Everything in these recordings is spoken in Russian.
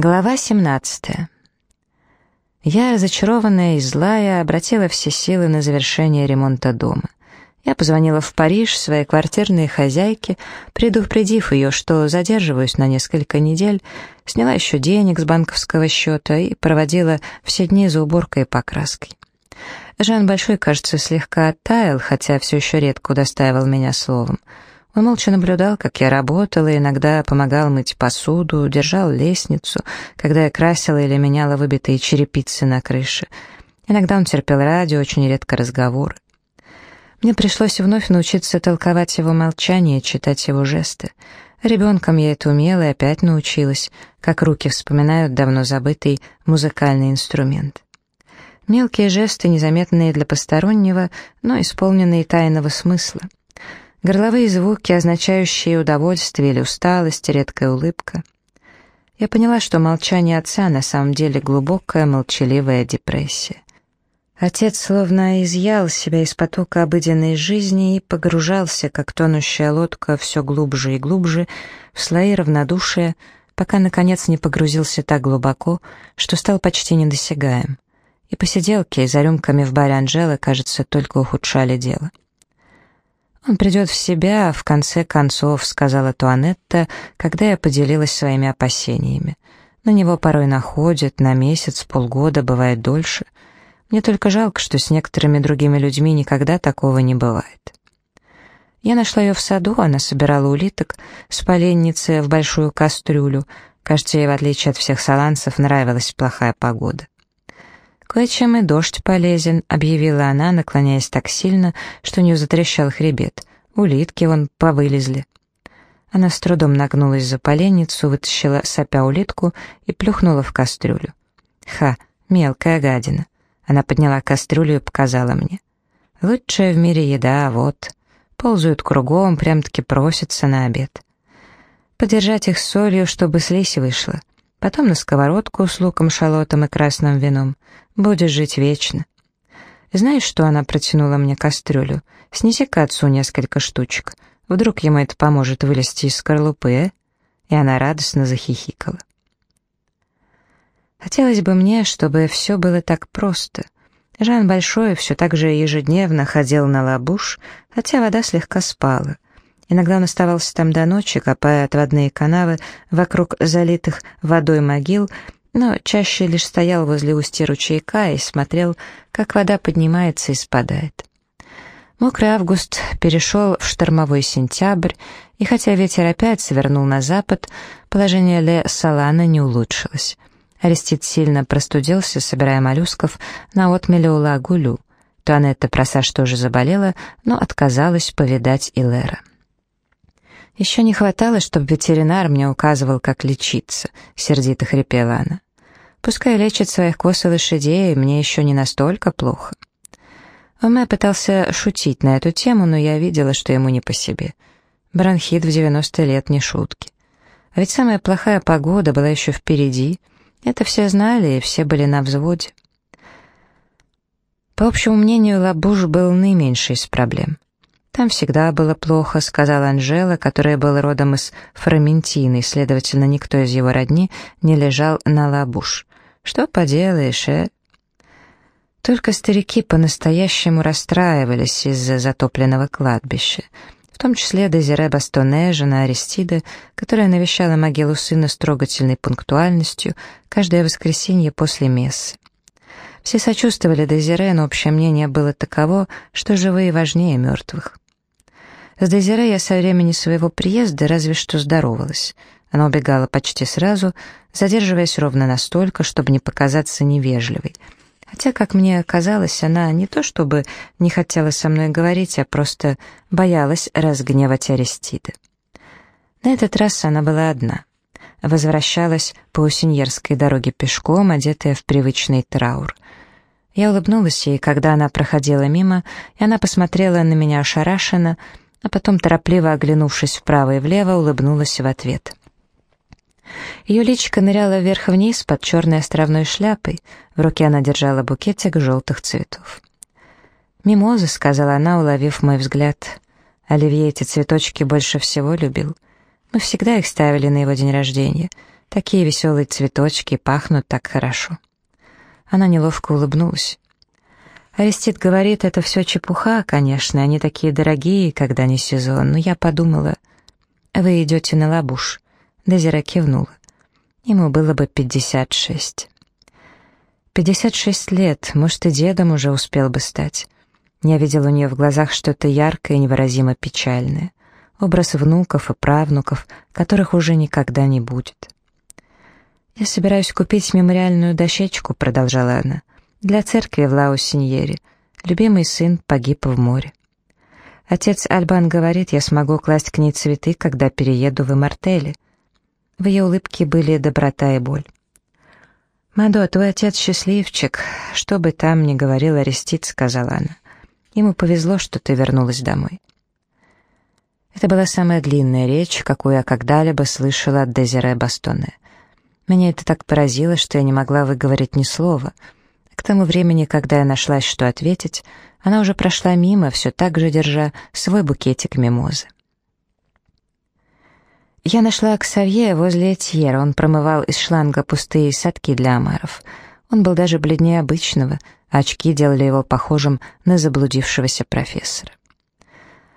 Глава 17. Я, разочарованная и злая, обратила все силы на завершение ремонта дома. Я позвонила в Париж своей квартирной хозяйке, предупредив ее, что задерживаюсь на несколько недель, сняла еще денег с банковского счета и проводила все дни за уборкой и покраской. Жан Большой, кажется, слегка оттаял, хотя все еще редко удостаивал меня словом — он молча наблюдал, как я работала, иногда помогал мыть посуду, держал лестницу, когда я красила или меняла выбитые черепицы на крыше. Иногда он терпел радио, очень редко разговоры. Мне пришлось вновь научиться толковать его молчание, читать его жесты. Ребенком я это умела и опять научилась, как руки вспоминают давно забытый музыкальный инструмент. Мелкие жесты, незаметные для постороннего, но исполненные тайного смысла — Горловые звуки, означающие удовольствие или усталость, редкая улыбка. Я поняла, что молчание отца на самом деле глубокая, молчаливая депрессия. Отец словно изъял себя из потока обыденной жизни и погружался, как тонущая лодка, все глубже и глубже, в слои равнодушия, пока, наконец, не погрузился так глубоко, что стал почти недосягаем. И посиделки за рюмками в баре Анжелы, кажется, только ухудшали дело. «Он придет в себя, в конце концов», — сказала Туанетта, когда я поделилась своими опасениями. «На него порой находят, на месяц, полгода, бывает дольше. Мне только жалко, что с некоторыми другими людьми никогда такого не бывает». Я нашла ее в саду, она собирала улиток с поленницы в большую кастрюлю. Кажется, ей, в отличие от всех саланцев, нравилась плохая погода. «Кое-чем и дождь полезен», — объявила она, наклоняясь так сильно, что у нее затрещал хребет. «Улитки вон повылезли». Она с трудом нагнулась за поленницу, вытащила сопя улитку и плюхнула в кастрюлю. «Ха, мелкая гадина». Она подняла кастрюлю и показала мне. «Лучшая в мире еда, вот. Ползают кругом, прям-таки просятся на обед. Подержать их солью, чтобы слизь вышла потом на сковородку с луком, шалотом и красным вином. Будешь жить вечно. Знаешь, что она протянула мне кастрюлю? Снеси к отцу несколько штучек. Вдруг ему это поможет вылезти из скорлупы, э? И она радостно захихикала. Хотелось бы мне, чтобы все было так просто. Жан Большой все так же ежедневно ходил на лабуш, хотя вода слегка спала — Иногда он оставался там до ночи, копая отводные канавы вокруг залитых водой могил, но чаще лишь стоял возле устья ручейка и смотрел, как вода поднимается и спадает. Мокрый август перешел в штормовой сентябрь, и хотя ветер опять свернул на запад, положение Ле Салана не улучшилось. Арестит сильно простудился, собирая моллюсков на отмеле у Лагулю. Туанетта Просаж тоже заболела, но отказалась повидать Илера. «Еще не хватало, чтобы ветеринар мне указывал, как лечиться», — сердито хрипела она. «Пускай лечит своих кос и лошадей, мне еще не настолько плохо». Оме пытался шутить на эту тему, но я видела, что ему не по себе. Бронхит в 90 лет не шутки. А ведь самая плохая погода была еще впереди. Это все знали, и все были на взводе. По общему мнению, Лабуш был наименьшей из проблем. «Там всегда было плохо», — сказала Анжела, которая была родом из Фраментины, следовательно, никто из его родни не лежал на лабуш. «Что поделаешь, э?» Только старики по-настоящему расстраивались из-за затопленного кладбища, в том числе Дезире Бастоне, жена Аристиды, которая навещала могилу сына с трогательной пунктуальностью каждое воскресенье после мессы. Все сочувствовали Дезире, но общее мнение было таково, что живые важнее мертвых. С Дезире я со времени своего приезда разве что здоровалась. Она убегала почти сразу, задерживаясь ровно настолько, чтобы не показаться невежливой. Хотя, как мне казалось, она не то чтобы не хотела со мной говорить, а просто боялась разгневать Аристиды. На этот раз она была одна. Возвращалась по Усиньерской дороге пешком, одетая в привычный траур. Я улыбнулась ей, когда она проходила мимо, и она посмотрела на меня ошарашенно, а потом, торопливо оглянувшись вправо и влево, улыбнулась в ответ. Ее личико ныряло вверх-вниз под черной островной шляпой, в руке она держала букетик желтых цветов. «Мимозы», — сказала она, уловив мой взгляд. Оливье эти цветочки больше всего любил. Мы всегда их ставили на его день рождения. Такие веселые цветочки пахнут так хорошо». Она неловко улыбнулась. Арестит говорит, это все чепуха, конечно, они такие дорогие, когда не сезон, но я подумала, вы идете на лабуш. Дезира кивнула. Ему было бы пятьдесят шесть. Пятьдесят шесть лет, может, и дедом уже успел бы стать. Я видел у нее в глазах что-то яркое и невыразимо печальное. Образ внуков и правнуков, которых уже никогда не будет. «Я собираюсь купить мемориальную дощечку», — продолжала она для церкви в Лаусиньере. Любимый сын погиб в море. Отец Альбан говорит, я смогу класть к ней цветы, когда перееду в Имартеле. В ее улыбке были доброта и боль. «Мадо, твой отец счастливчик, что бы там ни говорил Арестит», — сказала она. «Ему повезло, что ты вернулась домой». Это была самая длинная речь, какую я когда-либо слышала от Дезире Бастоне. Меня это так поразило, что я не могла выговорить ни слова — к тому времени, когда я нашлась, что ответить, она уже прошла мимо, все так же держа свой букетик мимозы. Я нашла Ксавье возле Этьера, он промывал из шланга пустые садки для омаров. Он был даже бледнее обычного, очки делали его похожим на заблудившегося профессора.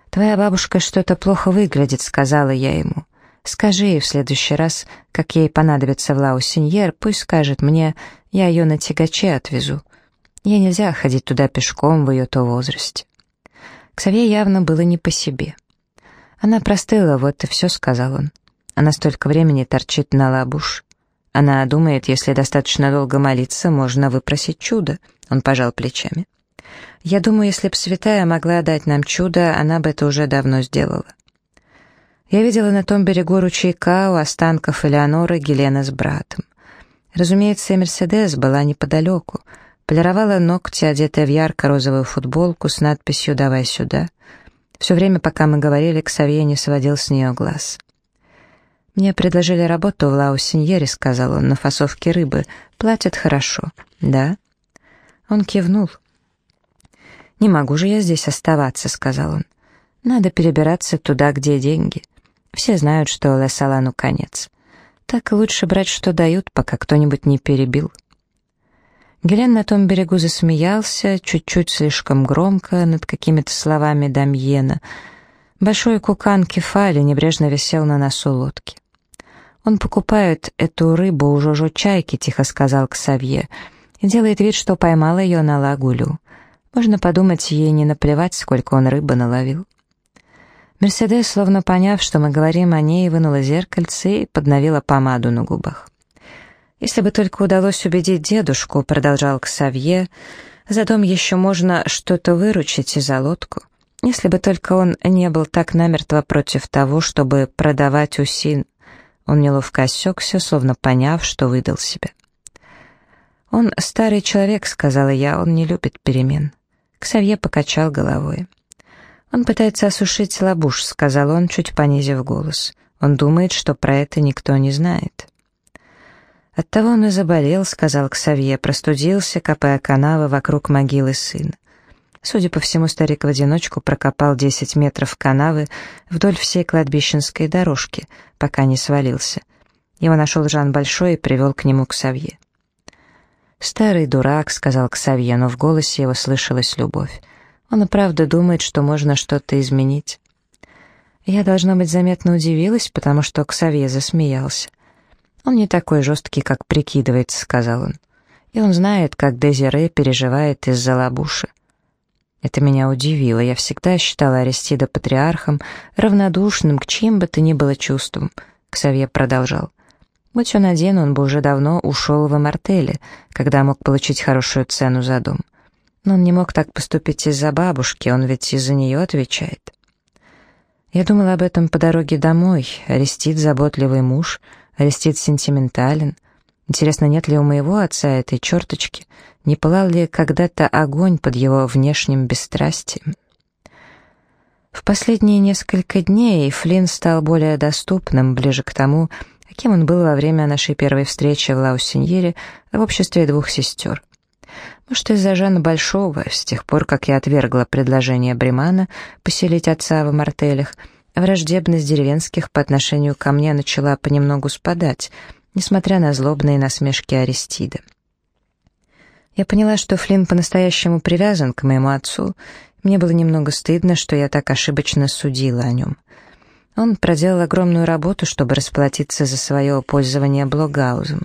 «Твоя бабушка что-то плохо выглядит», — сказала я ему. Скажи ей в следующий раз, как ей понадобится в Лаусиньер, пусть скажет мне, я ее на тягаче отвезу. Ей нельзя ходить туда пешком в ее-то возрасте. Ксавье явно было не по себе. Она простыла, вот и все, сказал он. Она столько времени торчит на лабуш. Она думает, если достаточно долго молиться, можно выпросить чудо. Он пожал плечами. Я думаю, если б святая могла дать нам чудо, она бы это уже давно сделала. Я видела на том берегу ручейка у останков Элеоноры Гелена с братом. Разумеется, Мерседес была неподалеку, полировала ногти, одетая в ярко-розовую футболку с надписью «Давай сюда». Все время, пока мы говорили, Ксавье не сводил с нее глаз. «Мне предложили работу в Лаусиньере», — сказал он, — «на фасовке рыбы. Платят хорошо». «Да?» Он кивнул. «Не могу же я здесь оставаться», — сказал он. «Надо перебираться туда, где деньги». Все знают, что Лесалану конец. Так лучше брать, что дают, пока кто-нибудь не перебил. Гелен на том берегу засмеялся, чуть-чуть слишком громко, над какими-то словами Дамьена. Большой кукан кефали небрежно висел на носу лодки. «Он покупает эту рыбу у Жожо Чайки», — тихо сказал Ксавье, и делает вид, что поймал ее на лагулю. Можно подумать, ей не наплевать, сколько он рыбы наловил. Мерседес, словно поняв, что мы говорим о ней, вынула зеркальце и подновила помаду на губах. «Если бы только удалось убедить дедушку», — продолжал Ксавье, «за дом еще можно что-то выручить и за лодку. Если бы только он не был так намертво против того, чтобы продавать усин». Он неловко осекся, словно поняв, что выдал себя. «Он старый человек», — сказала я, — «он не любит перемен». Ксавье покачал головой. «Он пытается осушить лабуш», — сказал он, чуть понизив голос. «Он думает, что про это никто не знает». «Оттого он и заболел», — сказал Ксавье, простудился, копая канавы вокруг могилы сына. Судя по всему, старик в одиночку прокопал 10 метров канавы вдоль всей кладбищенской дорожки, пока не свалился. Его нашел Жан Большой и привел к нему Ксавье. «Старый дурак», — сказал Ксавье, но в голосе его слышалась любовь. Он и правда думает, что можно что-то изменить. Я, должно быть, заметно удивилась, потому что Ксавье засмеялся. «Он не такой жесткий, как прикидывается», — сказал он. «И он знает, как Дезире переживает из-за лабуши». Это меня удивило. Я всегда считала Аристида патриархом, равнодушным к чьим бы то ни было чувствам. Ксавье продолжал. Будь он один, он бы уже давно ушел в Амартеле, когда мог получить хорошую цену за дом. Но он не мог так поступить из-за бабушки, он ведь из-за нее отвечает. Я думала об этом по дороге домой. Арестит заботливый муж, Арестит сентиментален. Интересно, нет ли у моего отца этой черточки? Не пылал ли когда-то огонь под его внешним бесстрастием? В последние несколько дней Флинн стал более доступным, ближе к тому, каким он был во время нашей первой встречи в Лаусеньере в обществе двух сестер. Может, из-за Жана Большого, с тех пор, как я отвергла предложение Бремана поселить отца в мартелях, враждебность деревенских по отношению ко мне начала понемногу спадать, несмотря на злобные насмешки Аристида. Я поняла, что Флинн по-настоящему привязан к моему отцу. Мне было немного стыдно, что я так ошибочно судила о нем. Он проделал огромную работу, чтобы расплатиться за свое пользование Блогаузом.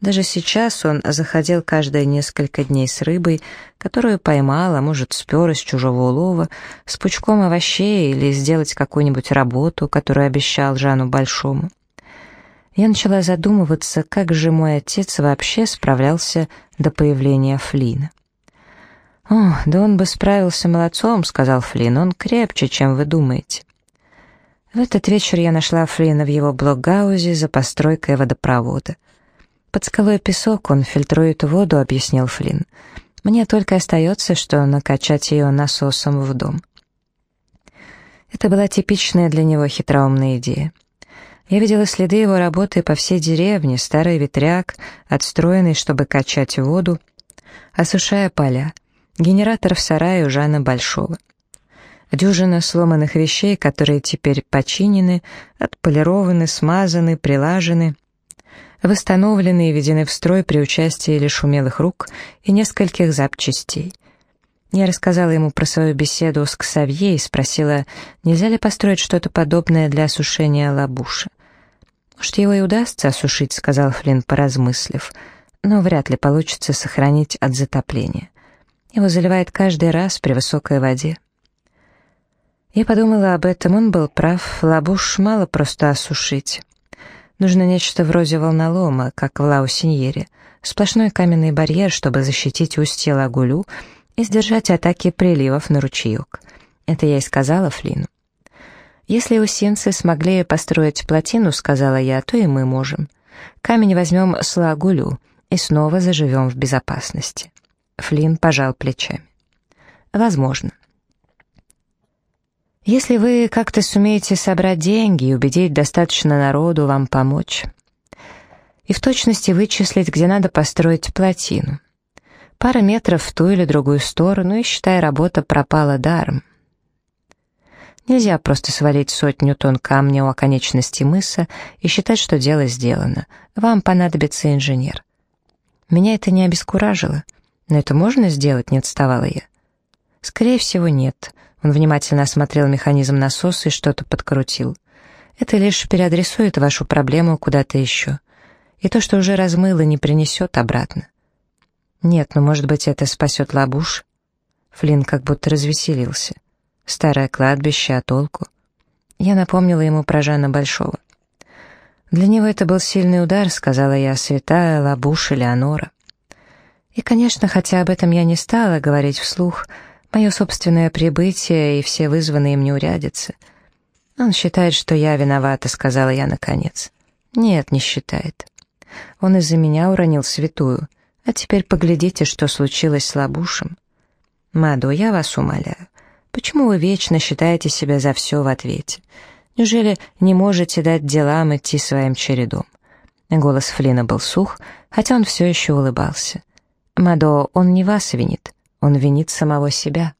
Даже сейчас он заходил каждые несколько дней с рыбой, которую поймал, а может, спер из чужого улова, с пучком овощей или сделать какую-нибудь работу, которую обещал Жану Большому. Я начала задумываться, как же мой отец вообще справлялся до появления Флина. «О, да он бы справился молодцом», — сказал Флин, — «он крепче, чем вы думаете». В этот вечер я нашла Флина в его блокгаузе за постройкой водопровода. «Под скалой песок, он фильтрует воду», — объяснил Флин. «Мне только остается, что накачать ее насосом в дом». Это была типичная для него хитроумная идея. Я видела следы его работы по всей деревне, старый ветряк, отстроенный, чтобы качать воду, осушая поля, генератор в сарае у Жана Большого. Дюжина сломанных вещей, которые теперь починены, отполированы, смазаны, прилажены, восстановлены и введены в строй при участии лишь умелых рук и нескольких запчастей. Я рассказала ему про свою беседу с Ксавье и спросила, нельзя ли построить что-то подобное для осушения лабуша. «Может, его и удастся осушить», — сказал Флинн, поразмыслив, «но вряд ли получится сохранить от затопления. Его заливает каждый раз при высокой воде». Я подумала об этом, он был прав, лабуш мало просто осушить. Нужно нечто вроде волнолома, как в Лаусиньере, сплошной каменный барьер, чтобы защитить устье Лагулю и сдержать атаки приливов на ручеек. Это я и сказала Флину. «Если усинцы смогли построить плотину, — сказала я, — то и мы можем. Камень возьмем с Лагулю и снова заживем в безопасности». Флин пожал плечами. «Возможно. Если вы как-то сумеете собрать деньги и убедить достаточно народу вам помочь, и в точности вычислить, где надо построить плотину. Пара метров в ту или другую сторону, и, считай, работа пропала даром. Нельзя просто свалить сотню тонн камня у оконечности мыса и считать, что дело сделано. Вам понадобится инженер. Меня это не обескуражило. Но это можно сделать, не отставала я. Скорее всего, нет. Он внимательно осмотрел механизм насоса и что-то подкрутил. Это лишь переадресует вашу проблему куда-то еще. И то, что уже размыло, не принесет обратно. Нет, но, может быть, это спасет лабуш? Флинн как будто развеселился. Старое кладбище, а толку? Я напомнила ему про Жана Большого. Для него это был сильный удар, сказала я, святая лабуш Элеонора. И, конечно, хотя об этом я не стала говорить вслух, — Мое собственное прибытие и все вызванные мне урядицы. Он считает, что я виновата, сказала я наконец. Нет, не считает. Он из-за меня уронил святую. А теперь поглядите, что случилось с Лабушем. Мадо, я вас умоляю. Почему вы вечно считаете себя за все в ответе? Неужели не можете дать делам идти своим чередом? Голос Флина был сух, хотя он все еще улыбался. «Мадо, он не вас винит. Он винит самого себя.